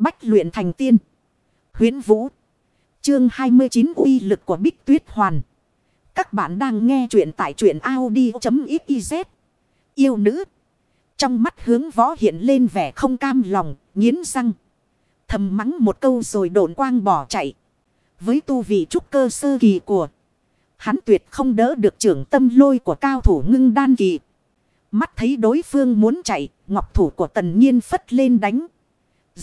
Bách luyện thành tiên. huyễn Vũ. Chương 29 uy lực của Bích Tuyết Hoàn. Các bạn đang nghe truyện tại truyện Audi.xyz. Yêu nữ. Trong mắt hướng võ hiện lên vẻ không cam lòng, nghiến răng. Thầm mắng một câu rồi độn quang bỏ chạy. Với tu vị trúc cơ sơ kỳ của. Hắn tuyệt không đỡ được trưởng tâm lôi của cao thủ ngưng đan kỳ. Mắt thấy đối phương muốn chạy, ngọc thủ của tần nhiên phất lên đánh.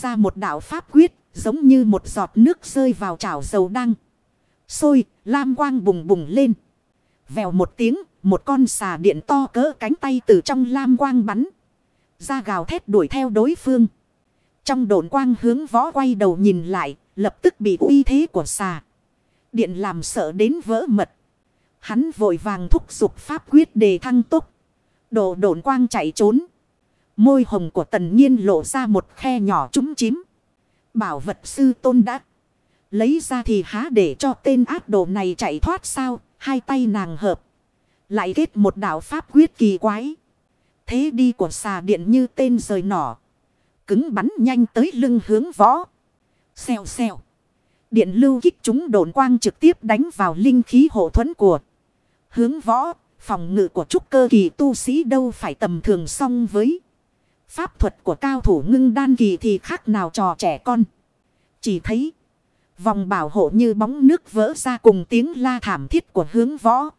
Ra một đạo pháp quyết, giống như một giọt nước rơi vào chảo dầu đăng. Sôi, lam quang bùng bùng lên. Vèo một tiếng, một con xà điện to cỡ cánh tay từ trong lam quang bắn. Ra gào thét đuổi theo đối phương. Trong đồn quang hướng võ quay đầu nhìn lại, lập tức bị uy thế của xà. Điện làm sợ đến vỡ mật. Hắn vội vàng thúc giục pháp quyết đề thăng tốc. Đồ đồn quang chạy trốn. Môi hồng của tần nhiên lộ ra một khe nhỏ trúng chím. Bảo vật sư tôn đã. Lấy ra thì há để cho tên ác đồ này chạy thoát sao. Hai tay nàng hợp. Lại kết một đạo pháp quyết kỳ quái. Thế đi của xà điện như tên rời nỏ. Cứng bắn nhanh tới lưng hướng võ. Xèo xèo. Điện lưu kích chúng đồn quang trực tiếp đánh vào linh khí hộ thuẫn của. Hướng võ, phòng ngự của trúc cơ kỳ tu sĩ đâu phải tầm thường song với. Pháp thuật của cao thủ ngưng đan kỳ thì khác nào trò trẻ con. Chỉ thấy, vòng bảo hộ như bóng nước vỡ ra cùng tiếng la thảm thiết của hướng võ.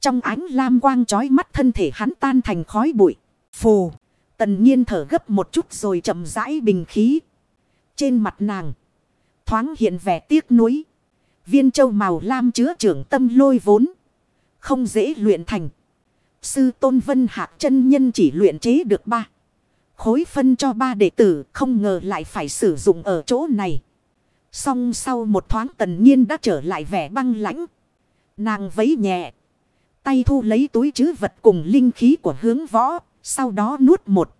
Trong ánh lam quang trói mắt thân thể hắn tan thành khói bụi. Phù. Tần nhiên thở gấp một chút rồi chậm rãi bình khí. Trên mặt nàng. Thoáng hiện vẻ tiếc nuối. Viên châu màu lam chứa trưởng tâm lôi vốn. Không dễ luyện thành. Sư Tôn Vân Hạc chân nhân chỉ luyện chế được ba. Khối phân cho ba đệ tử, không ngờ lại phải sử dụng ở chỗ này. Xong sau một thoáng tần nhiên đã trở lại vẻ băng lãnh. Nàng vấy nhẹ. Tay thu lấy túi chứ vật cùng linh khí của hướng võ. Sau đó nuốt một.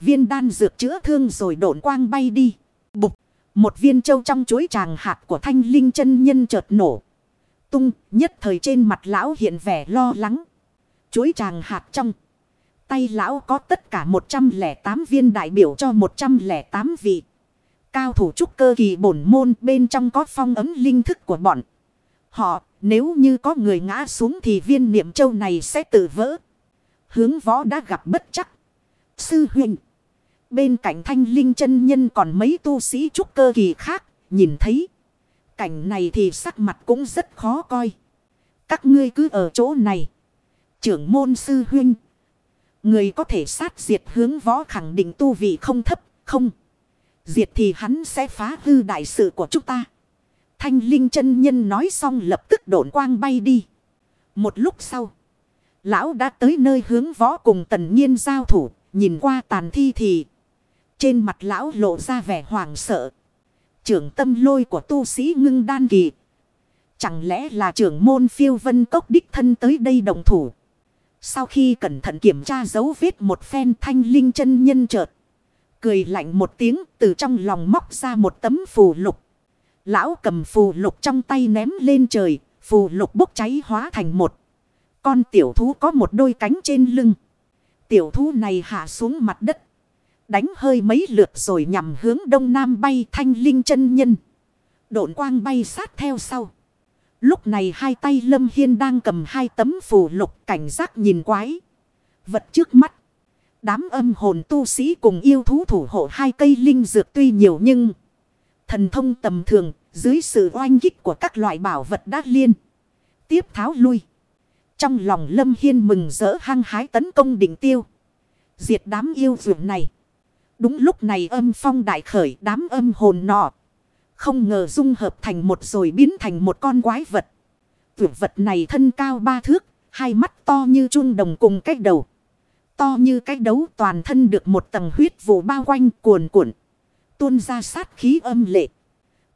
Viên đan dược chữa thương rồi độn quang bay đi. Bục. Một viên châu trong chuối tràng hạt của thanh linh chân nhân chợt nổ. Tung, nhất thời trên mặt lão hiện vẻ lo lắng. Chuối tràng hạt trong. Tay lão có tất cả 108 viên đại biểu cho 108 vị. Cao thủ trúc cơ kỳ bổn môn bên trong có phong ấm linh thức của bọn. Họ, nếu như có người ngã xuống thì viên niệm châu này sẽ tự vỡ. Hướng võ đã gặp bất chắc. Sư huynh. Bên cạnh thanh linh chân nhân còn mấy tu sĩ trúc cơ kỳ khác. Nhìn thấy. Cảnh này thì sắc mặt cũng rất khó coi. Các ngươi cứ ở chỗ này. Trưởng môn sư huynh. Người có thể sát diệt hướng võ khẳng định tu vị không thấp. Không. Diệt thì hắn sẽ phá hư đại sự của chúng ta. Thanh linh chân nhân nói xong lập tức độn quang bay đi. Một lúc sau. Lão đã tới nơi hướng võ cùng tần nhiên giao thủ. Nhìn qua tàn thi thì. Trên mặt lão lộ ra vẻ hoảng sợ. Trưởng tâm lôi của tu sĩ ngưng đan kỳ. Chẳng lẽ là trưởng môn phiêu vân cốc đích thân tới đây đồng thủ. Sau khi cẩn thận kiểm tra dấu vết một phen thanh linh chân nhân chợt. Cười lạnh một tiếng, từ trong lòng móc ra một tấm phù lục. Lão cầm phù lục trong tay ném lên trời. Phù lục bốc cháy hóa thành một. Con tiểu thú có một đôi cánh trên lưng. Tiểu thú này hạ xuống mặt đất. Đánh hơi mấy lượt rồi nhằm hướng đông nam bay thanh linh chân nhân. Độn quang bay sát theo sau. Lúc này hai tay Lâm Hiên đang cầm hai tấm phù lục cảnh giác nhìn quái. Vật trước mắt. Đám âm hồn tu sĩ cùng yêu thú thủ hộ hai cây linh dược tuy nhiều nhưng. Thần thông tầm thường, dưới sự oanh kích của các loại bảo vật đát liên. Tiếp tháo lui. Trong lòng Lâm Hiên mừng rỡ hăng hái tấn công đỉnh tiêu. Diệt đám yêu dược này. Đúng lúc này âm phong đại khởi, đám âm hồn nọ. Không ngờ dung hợp thành một rồi biến thành một con quái vật. Vượt vật này thân cao ba thước, hai mắt to như chun đồng cùng cách đầu. To như cách đấu toàn thân được một tầng huyết vụ bao quanh cuồn cuộn. Tuôn ra sát khí âm lệ.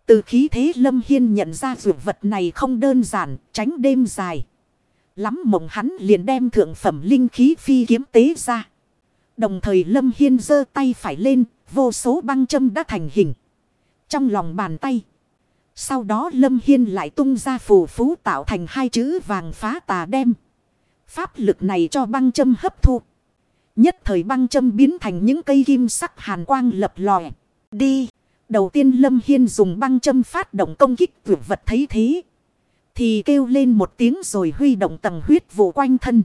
Từ khí thế Lâm Hiên nhận ra vượt vật này không đơn giản, tránh đêm dài. Lắm mộng hắn liền đem thượng phẩm linh khí phi kiếm tế ra. Đồng thời Lâm Hiên giơ tay phải lên, vô số băng châm đã thành hình. Trong lòng bàn tay. Sau đó Lâm Hiên lại tung ra phù phú tạo thành hai chữ vàng phá tà đem. Pháp lực này cho băng châm hấp thu. Nhất thời băng châm biến thành những cây kim sắc hàn quang lập lòe. Đi. đầu tiên Lâm Hiên dùng băng châm phát động công kích vượt vật thấy thế. Thì kêu lên một tiếng rồi huy động tầng huyết vụ quanh thân.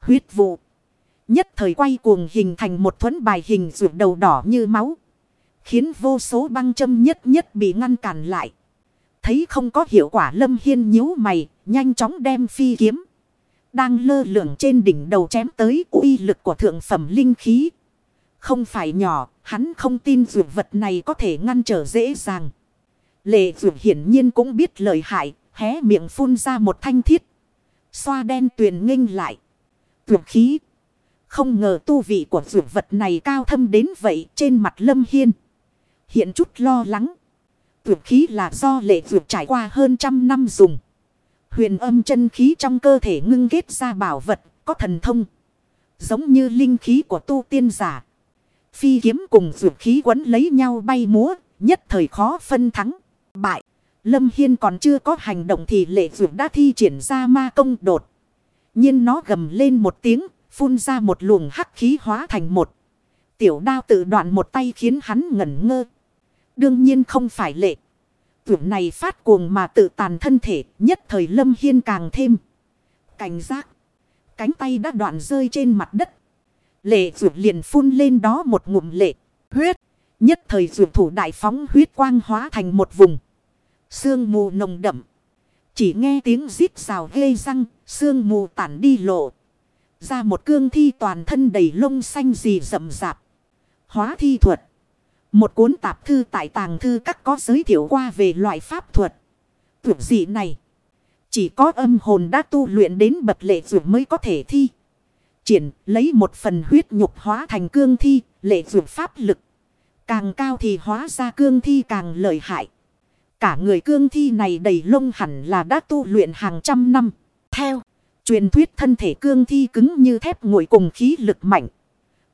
Huyết vụ. Nhất thời quay cuồng hình thành một thuẫn bài hình rượu đầu đỏ như máu. Khiến vô số băng châm nhất nhất bị ngăn cản lại. Thấy không có hiệu quả Lâm Hiên nhíu mày, nhanh chóng đem phi kiếm. Đang lơ lửng trên đỉnh đầu chém tới uy lực của thượng phẩm linh khí. Không phải nhỏ, hắn không tin dù vật này có thể ngăn trở dễ dàng. Lệ dù hiển nhiên cũng biết lợi hại, hé miệng phun ra một thanh thiết. Xoa đen tuyền nghênh lại. Dược khí. Không ngờ tu vị của dược vật này cao thâm đến vậy trên mặt lâm hiên. Hiện chút lo lắng. tuyệt khí là do lệ dược trải qua hơn trăm năm dùng. Huyền âm chân khí trong cơ thể ngưng kết ra bảo vật có thần thông. Giống như linh khí của tu tiên giả. Phi kiếm cùng dược khí quấn lấy nhau bay múa, nhất thời khó phân thắng, bại. Lâm Hiên còn chưa có hành động thì lệ dược đã thi triển ra ma công đột. nhiên nó gầm lên một tiếng, phun ra một luồng hắc khí hóa thành một. Tiểu đao tự đoạn một tay khiến hắn ngẩn ngơ. Đương nhiên không phải lệ. Tưởng này phát cuồng mà tự tàn thân thể, nhất thời Lâm Hiên càng thêm. Cảnh giác. Cánh tay đã đoạn rơi trên mặt đất. Lệ dược liền phun lên đó một ngụm lệ, huyết. Nhất thời dược thủ đại phóng huyết quang hóa thành một vùng. Sương mù nồng đậm. Chỉ nghe tiếng rít rào ghê răng, sương mù tản đi lộ. Ra một cương thi toàn thân đầy lông xanh gì rậm rạp. Hóa thi thuật. Một cuốn tạp thư tại tàng thư các có giới thiệu qua về loại pháp thuật. Tuyệt dị này. Chỉ có âm hồn đã tu luyện đến bậc lệ dược mới có thể thi triển, lấy một phần huyết nhục hóa thành cương thi, lệ dược pháp lực. Càng cao thì hóa ra cương thi càng lợi hại. Cả người cương thi này đầy lông hẳn là đã tu luyện hàng trăm năm. Theo, truyền thuyết thân thể cương thi cứng như thép ngồi cùng khí lực mạnh.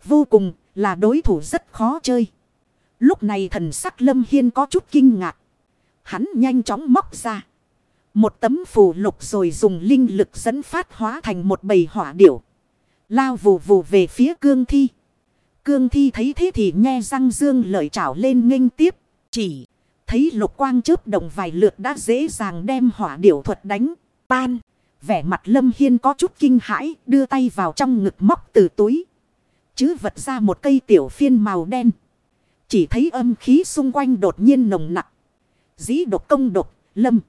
Vô cùng là đối thủ rất khó chơi. Lúc này thần sắc lâm hiên có chút kinh ngạc. Hắn nhanh chóng móc ra. Một tấm phù lục rồi dùng linh lực dẫn phát hóa thành một bầy hỏa điểu. Lao vù vù về phía cương thi. Cương thi thấy thế thì nghe răng dương lợi trảo lên nghênh tiếp. Chỉ thấy lục quang chớp động vài lượt đã dễ dàng đem hỏa điểu thuật đánh. Tan. Vẻ mặt lâm hiên có chút kinh hãi, đưa tay vào trong ngực móc từ túi. Chứ vật ra một cây tiểu phiên màu đen. Chỉ thấy âm khí xung quanh đột nhiên nồng nặng. Dĩ độc công độc, lâm.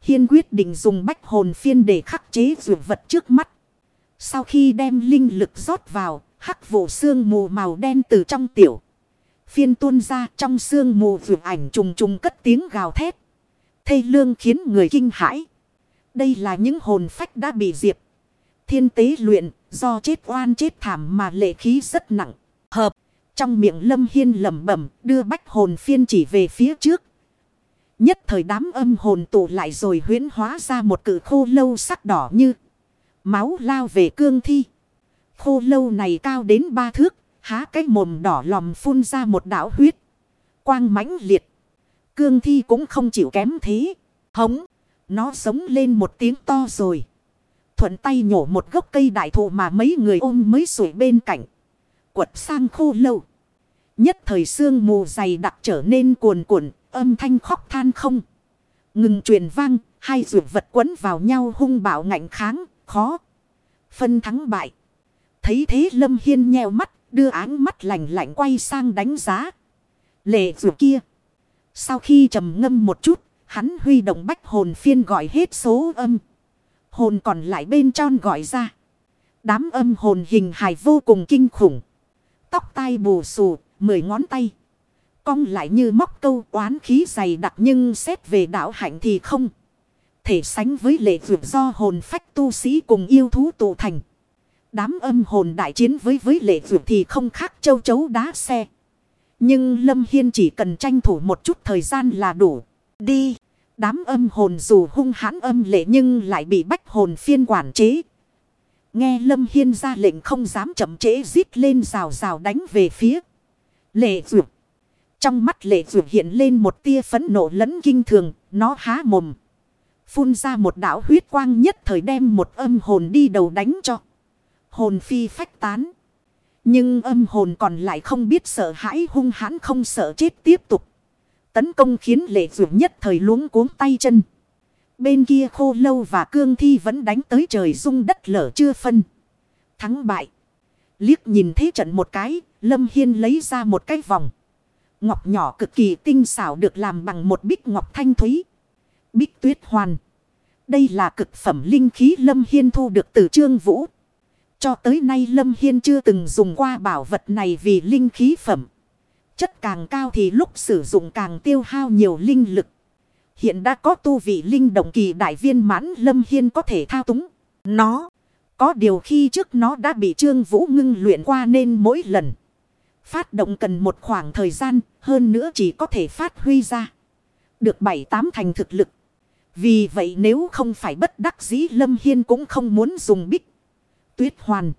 Hiên quyết định dùng bách hồn phiên để khắc chế dụng vật trước mắt. Sau khi đem linh lực rót vào, hắc vụ xương mù màu đen từ trong tiểu. Phiên tuôn ra trong xương mù vượt ảnh trùng trùng cất tiếng gào thét. Thây lương khiến người kinh hãi. Đây là những hồn phách đã bị diệt. Thiên tế luyện, do chết oan chết thảm mà lệ khí rất nặng. Hợp, trong miệng lâm hiên lẩm bẩm đưa bách hồn phiên chỉ về phía trước. Nhất thời đám âm hồn tụ lại rồi huyễn hóa ra một cự khô lâu sắc đỏ như Máu lao về cương thi. Khô lâu này cao đến ba thước. Há cái mồm đỏ lòm phun ra một đảo huyết. Quang mãnh liệt. Cương thi cũng không chịu kém thế. Hống. Nó sống lên một tiếng to rồi. Thuận tay nhổ một gốc cây đại thụ mà mấy người ôm mới sủi bên cạnh. Quật sang khô lâu. Nhất thời xương mù dày đặc trở nên cuồn cuộn, âm thanh khóc than không. Ngừng truyền vang, hai rượu vật quấn vào nhau hung bạo ngạnh kháng, khó. Phân thắng bại. Thấy thế Lâm Hiên nheo mắt, đưa áng mắt lạnh lạnh quay sang đánh giá. Lệ dù kia. Sau khi trầm ngâm một chút, hắn huy động bách hồn phiên gọi hết số âm. Hồn còn lại bên tròn gọi ra. Đám âm hồn hình hài vô cùng kinh khủng. Tóc tai bù xù, mười ngón tay. Cong lại như móc câu oán khí dày đặc nhưng xét về đạo hạnh thì không thể sánh với lệ vượt do hồn phách tu sĩ cùng yêu thú tụ thành. Đám âm hồn đại chiến với với lệ vượt thì không khác châu chấu đá xe. Nhưng Lâm Hiên chỉ cần tranh thủ một chút thời gian là đủ. Đi! Đám âm hồn dù hung hãn âm lệ nhưng lại bị bách hồn phiên quản chế. Nghe Lâm Hiên ra lệnh không dám chậm chế giết lên rào rào đánh về phía. Lệ vượt. Trong mắt lệ vượt hiện lên một tia phấn nộ lẫn kinh thường, nó há mồm. Phun ra một đảo huyết quang nhất thời đem một âm hồn đi đầu đánh cho. Hồn phi phách tán. Nhưng âm hồn còn lại không biết sợ hãi hung hãn không sợ chết tiếp tục tấn công khiến lệ vượt nhất thời luống cuống tay chân. Bên kia khô lâu và cương thi vẫn đánh tới trời rung đất lở chưa phân. Thắng bại. Liếc nhìn thế trận một cái, Lâm Hiên lấy ra một cái vòng. Ngọc nhỏ cực kỳ tinh xảo được làm bằng một bích ngọc thanh thúy. Bích tuyết hoàn. Đây là cực phẩm linh khí Lâm Hiên thu được từ Trương Vũ. Cho tới nay Lâm Hiên chưa từng dùng qua bảo vật này vì linh khí phẩm. Chất càng cao thì lúc sử dụng càng tiêu hao nhiều linh lực. Hiện đã có tu vị linh động kỳ đại viên mãn Lâm Hiên có thể thao túng. Nó. Có điều khi trước nó đã bị Trương Vũ ngưng luyện qua nên mỗi lần. Phát động cần một khoảng thời gian. Hơn nữa chỉ có thể phát huy ra. Được bảy tám thành thực lực. Vì vậy nếu không phải bất đắc dĩ, Lâm Hiên cũng không muốn dùng bích. Tuyết hoàn.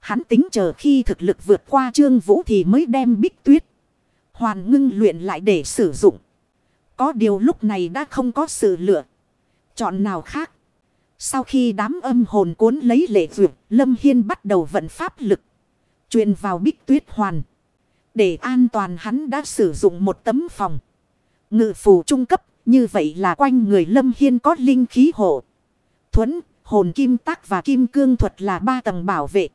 Hắn tính chờ khi thực lực vượt qua Trương Vũ thì mới đem bích tuyết. Hoàn ngưng luyện lại để sử dụng. Có điều lúc này đã không có sự lựa. Chọn nào khác. Sau khi đám âm hồn cuốn lấy lệ vượt, Lâm Hiên bắt đầu vận pháp lực. truyền vào bích tuyết hoàn. Để an toàn hắn đã sử dụng một tấm phòng. Ngự phù trung cấp, như vậy là quanh người Lâm Hiên có linh khí hộ. thuấn hồn kim tắc và kim cương thuật là ba tầng bảo vệ.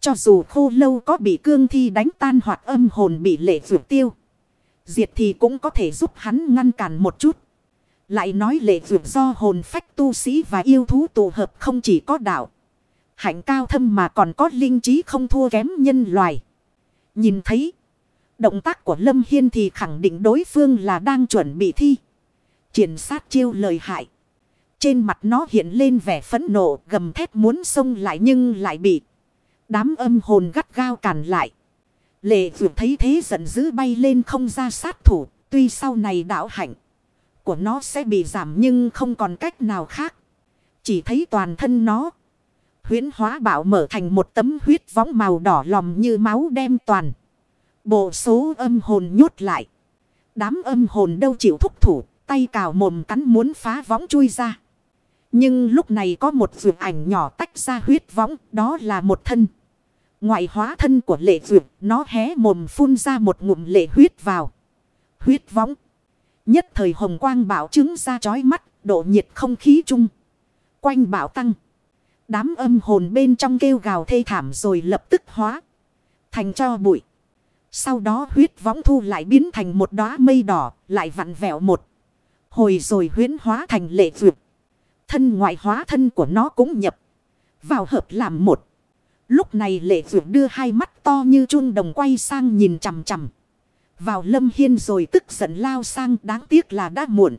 Cho dù khô lâu có bị cương thi đánh tan hoặc âm hồn bị lệ vượt tiêu. Diệt thì cũng có thể giúp hắn ngăn cản một chút. Lại nói lệ vượt do hồn phách tu sĩ và yêu thú tụ hợp không chỉ có đạo. Hạnh cao thâm mà còn có linh trí không thua kém nhân loài. Nhìn thấy, động tác của Lâm Hiên thì khẳng định đối phương là đang chuẩn bị thi. Triển sát chiêu lời hại. Trên mặt nó hiện lên vẻ phẫn nộ, gầm thét muốn xông lại nhưng lại bị đám âm hồn gắt gao cản lại. Lệ vượt thấy thế giận dữ bay lên không ra sát thủ. Tuy sau này đạo hạnh của nó sẽ bị giảm nhưng không còn cách nào khác. Chỉ thấy toàn thân nó. Huyến hóa bảo mở thành một tấm huyết võng màu đỏ lòm như máu đem toàn. Bộ số âm hồn nhốt lại. Đám âm hồn đâu chịu thúc thủ. Tay cào mồm cắn muốn phá võng chui ra. Nhưng lúc này có một vượt ảnh nhỏ tách ra huyết võng. Đó là một thân. Ngoại hóa thân của lệ dược, Nó hé mồm phun ra một ngụm lệ huyết vào. Huyết võng. Nhất thời hồng quang bảo chứng ra chói mắt, độ nhiệt không khí chung. Quanh bảo tăng. Đám âm hồn bên trong kêu gào thê thảm rồi lập tức hóa. Thành cho bụi. Sau đó huyết võng thu lại biến thành một đóa mây đỏ, lại vặn vẹo một. Hồi rồi huyến hóa thành lệ dược. Thân ngoại hóa thân của nó cũng nhập. Vào hợp làm một. Lúc này lệ vượt đưa hai mắt to như chun đồng quay sang nhìn chằm chằm vào Lâm Hiên rồi tức giận lao sang đáng tiếc là đã muộn.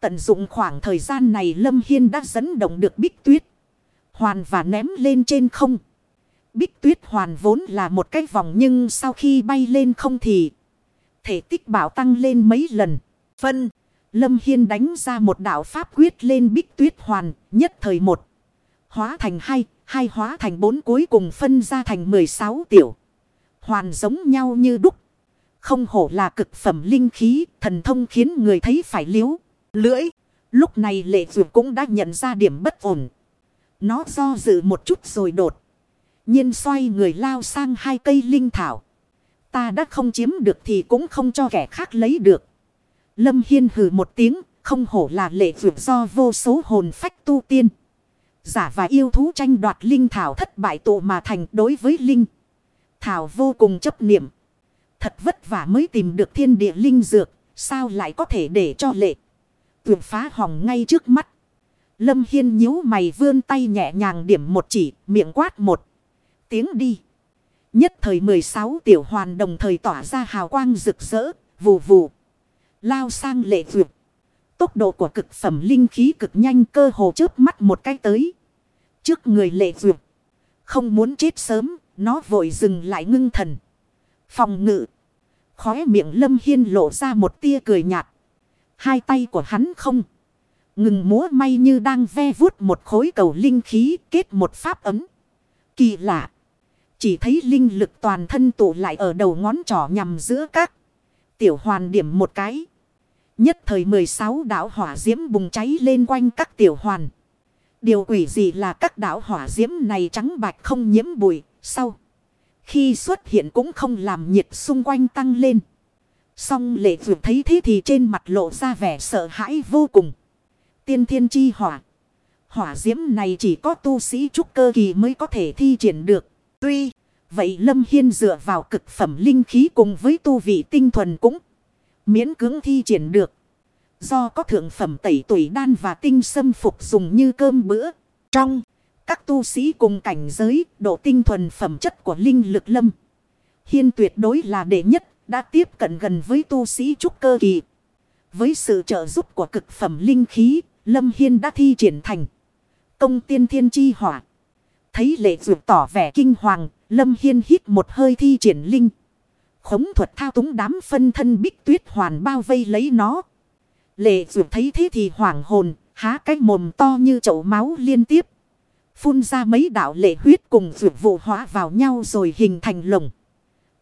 Tận dụng khoảng thời gian này Lâm Hiên đã dẫn động được bích tuyết. Hoàn và ném lên trên không. Bích tuyết hoàn vốn là một cái vòng nhưng sau khi bay lên không thì thể tích bảo tăng lên mấy lần. Phân, Lâm Hiên đánh ra một đạo pháp quyết lên bích tuyết hoàn, nhất thời một. Hóa thành hai, hai hóa thành bốn cuối cùng phân ra thành 16 tiểu. Hoàn giống nhau như đúc. Không hổ là cực phẩm linh khí, thần thông khiến người thấy phải liếu, lưỡi. Lúc này lệ dược cũng đã nhận ra điểm bất ổn. Nó do dự một chút rồi đột. nhiên xoay người lao sang hai cây linh thảo. Ta đã không chiếm được thì cũng không cho kẻ khác lấy được. Lâm Hiên hừ một tiếng, không hổ là lệ dược do vô số hồn phách tu tiên. Giả và yêu thú tranh đoạt linh thảo thất bại tụ mà thành đối với linh. Thảo vô cùng chấp niệm. Thật vất vả mới tìm được thiên địa linh dược. Sao lại có thể để cho lệ. Tuyệt phá hỏng ngay trước mắt. Lâm Hiên nhíu mày vươn tay nhẹ nhàng điểm một chỉ. Miệng quát một. Tiếng đi. Nhất thời 16 tiểu hoàn đồng thời tỏa ra hào quang rực rỡ. Vù vù. Lao sang lệ tuyệt. Tốc độ của cực phẩm linh khí cực nhanh cơ hồ chớp mắt một cái tới. Trước người lệ duyệt. Không muốn chết sớm, nó vội dừng lại ngưng thần. Phòng ngự. Khóe miệng Lâm Hiên lộ ra một tia cười nhạt. Hai tay của hắn không. Ngừng múa may như đang ve vuốt một khối cầu linh khí kết một pháp ấm. Kỳ lạ. Chỉ thấy linh lực toàn thân tụ lại ở đầu ngón trỏ nhằm giữa các. Tiểu hoàn điểm một cái. Nhất thời 16 đảo hỏa diễm bùng cháy lên quanh các tiểu hoàn. Điều quỷ gì là các đảo hỏa diễm này trắng bạch không nhiễm bụi. Sau. Khi xuất hiện cũng không làm nhiệt xung quanh tăng lên. Song lệ vượt thấy thế thì trên mặt lộ ra vẻ sợ hãi vô cùng. Tiên thiên chi hỏa. Hỏa diễm này chỉ có tu sĩ trúc cơ kỳ mới có thể thi triển được. Tuy, vậy Lâm Hiên dựa vào cực phẩm linh khí cùng với tu vị tinh thuần cũng miễn cưỡng thi triển được. Do có thượng phẩm tẩy tuổi đan và tinh xâm phục dùng như cơm bữa. Trong các tu sĩ cùng cảnh giới độ tinh thuần phẩm chất của linh lực lâm. Hiên tuyệt đối là đệ nhất đã tiếp cận gần với tu sĩ trúc cơ kỳ. Với sự trợ giúp của cực phẩm linh khí, Lâm Hiên đã thi triển thành công tiên thiên chi hỏa. Thấy lệ dụ tỏ vẻ kinh hoàng, Lâm Hiên hít một hơi thi triển linh. Khống thuật thao túng đám phân thân bích tuyết hoàn bao vây lấy nó. Lệ dược thấy thế thì hoảng hồn, há cái mồm to như chậu máu liên tiếp. Phun ra mấy đạo lệ huyết cùng dược vụ hóa vào nhau rồi hình thành lồng.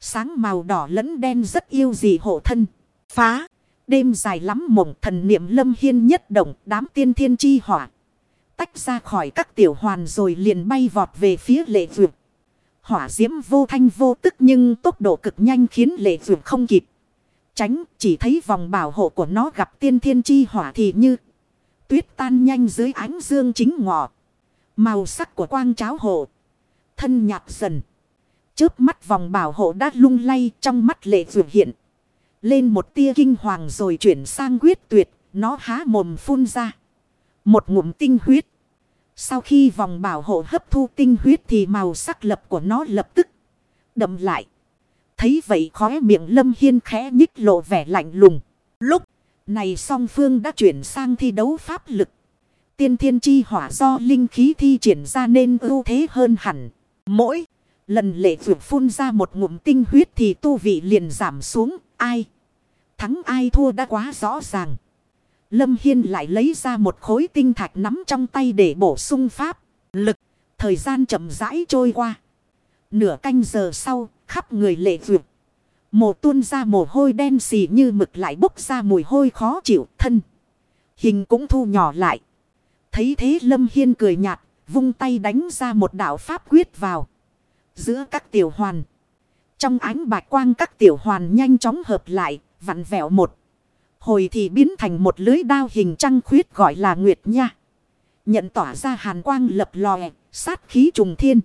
Sáng màu đỏ lẫn đen rất yêu dị hộ thân. Phá. Đêm dài lắm mộng thần niệm lâm hiên nhất động đám tiên thiên chi hỏa. Tách ra khỏi các tiểu hoàn rồi liền bay vọt về phía lệ vượt. Hỏa diễm vô thanh vô tức nhưng tốc độ cực nhanh khiến lệ vượt không kịp. Tránh, chỉ thấy vòng bảo hộ của nó gặp tiên thiên chi hỏa thì như tuyết tan nhanh dưới ánh dương chính ngọ. Màu sắc của quang cháo hộ. Thân nhạt dần. Chớp mắt vòng bảo hộ đã lung lay trong mắt lệ vượt hiện. Lên một tia kinh hoàng rồi chuyển sang quyết tuyệt. Nó há mồm phun ra. Một ngụm tinh huyết. Sau khi vòng bảo hộ hấp thu tinh huyết thì màu sắc lập của nó lập tức đậm lại. Thấy vậy khóe miệng Lâm Hiên khẽ nhích lộ vẻ lạnh lùng. Lúc này song phương đã chuyển sang thi đấu pháp lực. Tiên thiên chi hỏa do linh khí thi triển ra nên ưu thế hơn hẳn. Mỗi lần lệ vượt phun ra một ngụm tinh huyết thì tu vị liền giảm xuống. Ai? Thắng ai thua đã quá rõ ràng. Lâm Hiên lại lấy ra một khối tinh thạch nắm trong tay để bổ sung pháp. Lực. Thời gian chậm rãi trôi qua. Nửa canh giờ sau, khắp người lệ vượt. Mồ tuôn ra mồ hôi đen xì như mực lại bốc ra mùi hôi khó chịu thân. Hình cũng thu nhỏ lại. Thấy thế Lâm Hiên cười nhạt, vung tay đánh ra một đạo pháp quyết vào. Giữa các tiểu hoàn. Trong ánh bạch quang các tiểu hoàn nhanh chóng hợp lại, vặn vẹo một. Hồi thì biến thành một lưới đao hình trăng khuyết gọi là Nguyệt Nha. Nhận tỏa ra hàn quang lập lòe, sát khí trùng thiên.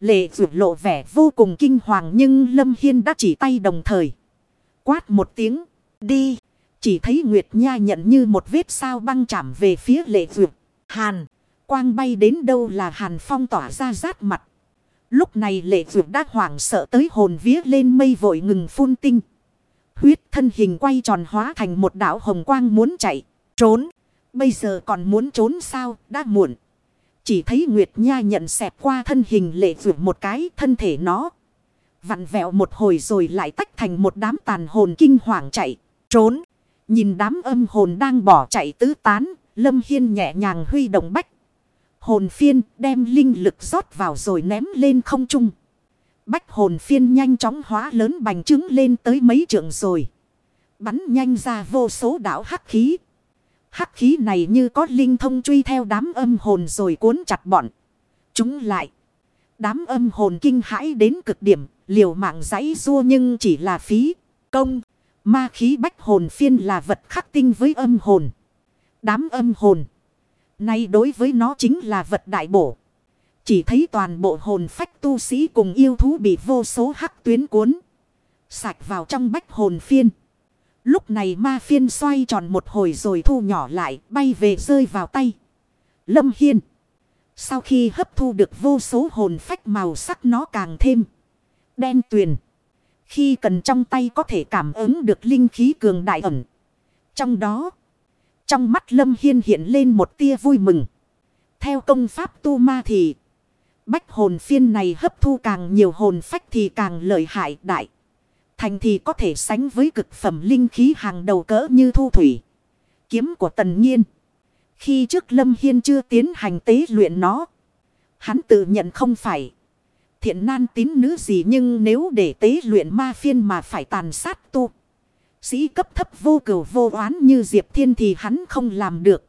Lệ rượu lộ vẻ vô cùng kinh hoàng nhưng Lâm Hiên đã chỉ tay đồng thời. Quát một tiếng, đi. Chỉ thấy Nguyệt Nha nhận như một vết sao băng chạm về phía lệ rượu. Hàn, quang bay đến đâu là hàn phong tỏa ra rát mặt. Lúc này lệ rượu đã hoảng sợ tới hồn vía lên mây vội ngừng phun tinh. Huyết thân hình quay tròn hóa thành một đảo hồng quang muốn chạy, trốn. Bây giờ còn muốn trốn sao, đã muộn. Chỉ thấy Nguyệt Nha nhận xẹp qua thân hình lệ vượt một cái thân thể nó. Vặn vẹo một hồi rồi lại tách thành một đám tàn hồn kinh hoàng chạy, trốn. Nhìn đám âm hồn đang bỏ chạy tứ tán, Lâm Hiên nhẹ nhàng huy động bách. Hồn phiên đem linh lực rót vào rồi ném lên không trung. Bách hồn phiên nhanh chóng hóa lớn bành trứng lên tới mấy trượng rồi. Bắn nhanh ra vô số đảo hắc khí. Hắc khí này như có linh thông truy theo đám âm hồn rồi cuốn chặt bọn. Chúng lại. Đám âm hồn kinh hãi đến cực điểm, liều mạng giấy rua nhưng chỉ là phí, công. Ma khí bách hồn phiên là vật khắc tinh với âm hồn. Đám âm hồn. Nay đối với nó chính là vật đại bổ. Chỉ thấy toàn bộ hồn phách tu sĩ cùng yêu thú bị vô số hắc tuyến cuốn. Sạch vào trong bách hồn phiên. Lúc này ma phiên xoay tròn một hồi rồi thu nhỏ lại, bay về rơi vào tay. Lâm Hiên. Sau khi hấp thu được vô số hồn phách màu sắc nó càng thêm. Đen tuyền. Khi cần trong tay có thể cảm ứng được linh khí cường đại ẩn. Trong đó. Trong mắt Lâm Hiên hiện lên một tia vui mừng. Theo công pháp tu ma thì. Bách hồn phiên này hấp thu càng nhiều hồn phách thì càng lợi hại đại. Thành thì có thể sánh với cực phẩm linh khí hàng đầu cỡ như thu thủy. Kiếm của tần nhiên. Khi trước Lâm Hiên chưa tiến hành tế luyện nó. Hắn tự nhận không phải. Thiện nan tín nữ gì nhưng nếu để tế luyện ma phiên mà phải tàn sát tu. Sĩ cấp thấp vô cửu vô oán như Diệp Thiên thì hắn không làm được.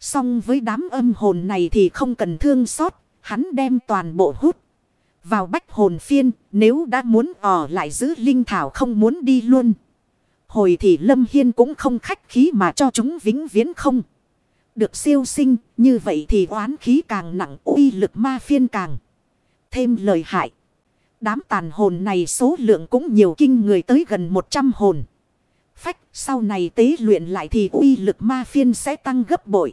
Song với đám âm hồn này thì không cần thương xót. Hắn đem toàn bộ hút. Vào bách hồn phiên, nếu đã muốn ở lại giữ linh thảo không muốn đi luôn. Hồi thì Lâm Hiên cũng không khách khí mà cho chúng vĩnh viễn không. Được siêu sinh, như vậy thì oán khí càng nặng uy lực ma phiên càng. Thêm lời hại. Đám tàn hồn này số lượng cũng nhiều kinh người tới gần 100 hồn. Phách sau này tế luyện lại thì uy lực ma phiên sẽ tăng gấp bội.